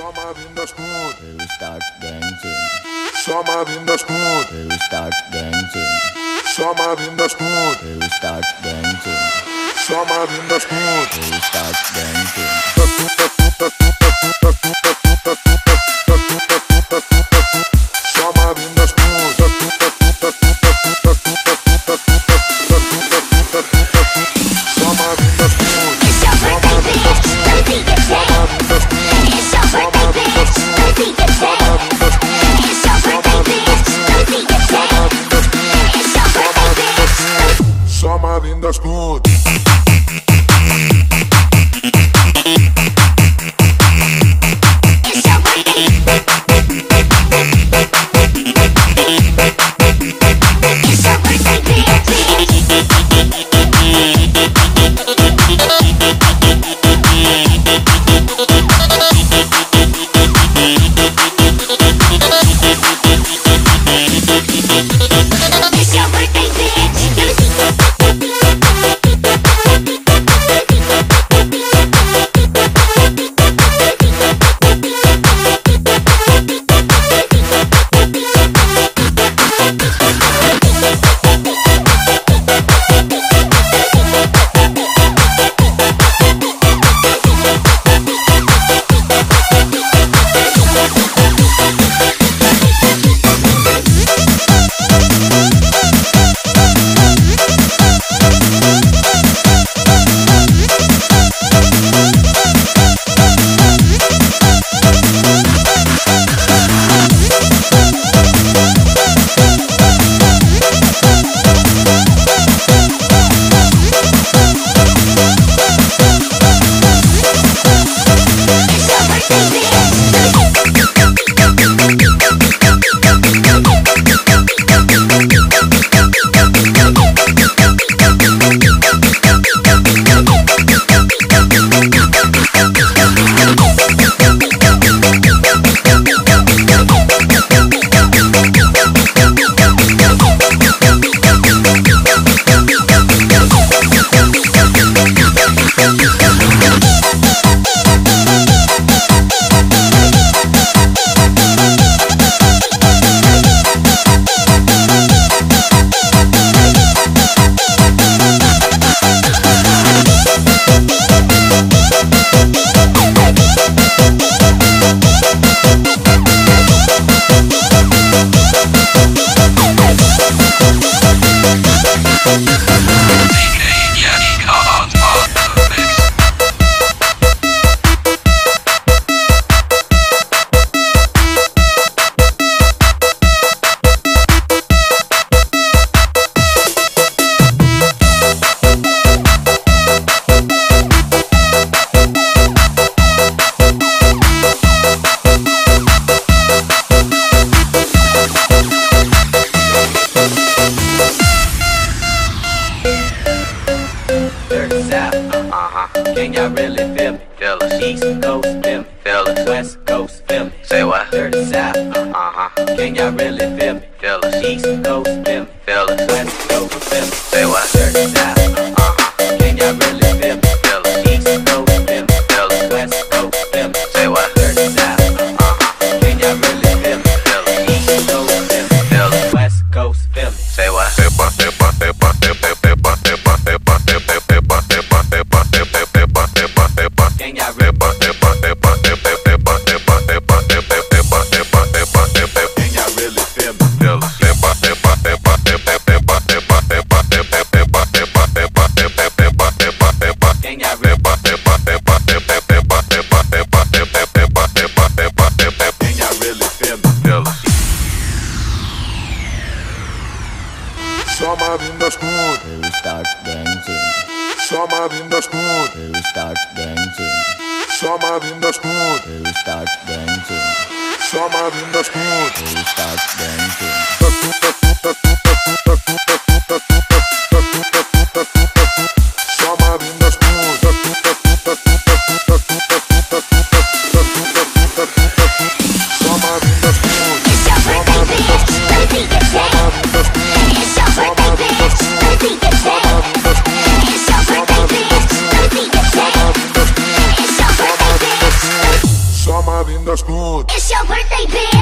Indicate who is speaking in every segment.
Speaker 1: Só Marina Escura. Eu start dancing. Só Marina Escura. Eu start dancing. Só Marina Escura. Eu start dancing. Só Marina Escura. Eu start dancing.
Speaker 2: that's good.
Speaker 3: Sommer, vinter,
Speaker 1: skud Vil start dancing Sommer, vinter, skud Vil start dancing Sommer, vinter, skud Vil start dancing Sommer, vinter, skud Vil start dancing
Speaker 2: It's your birthday, bitch.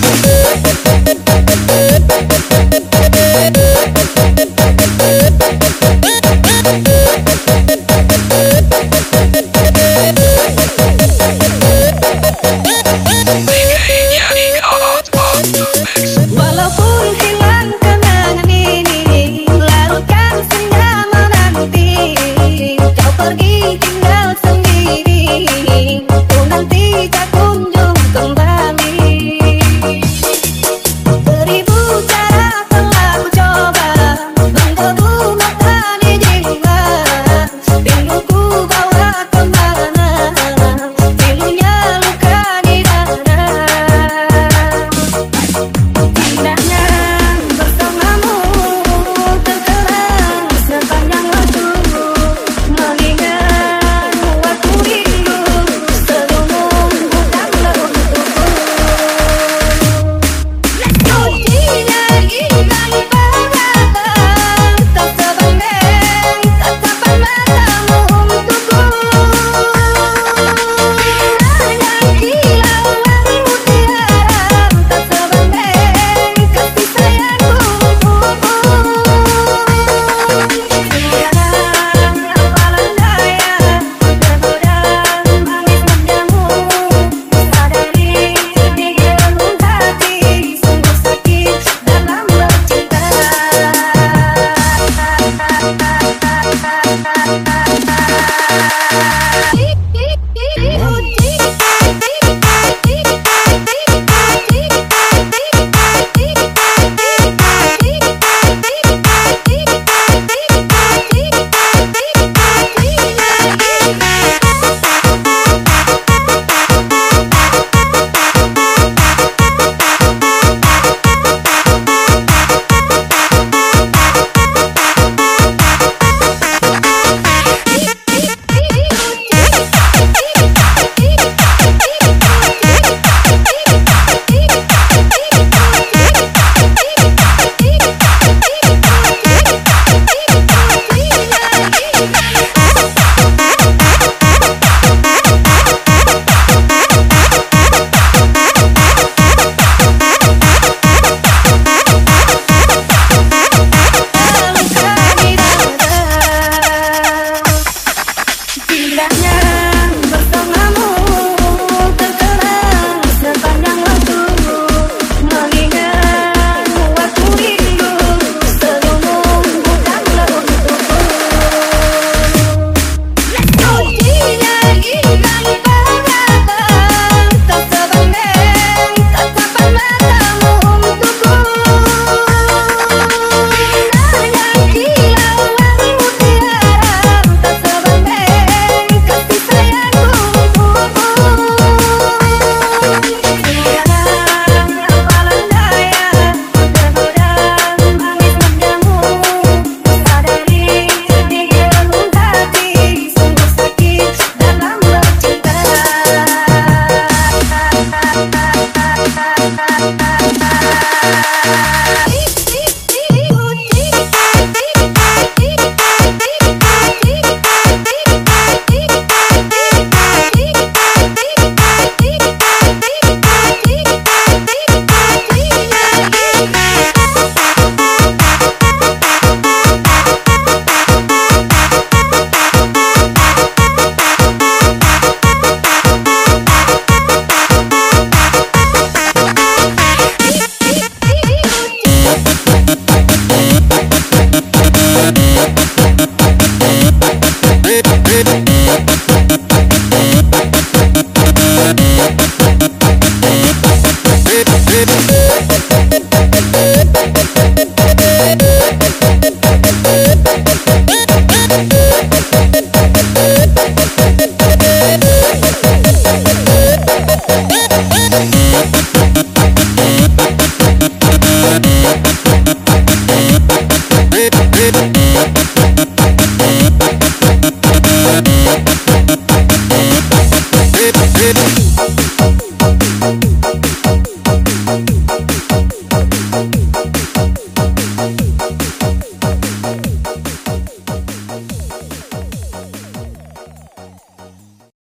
Speaker 2: baby.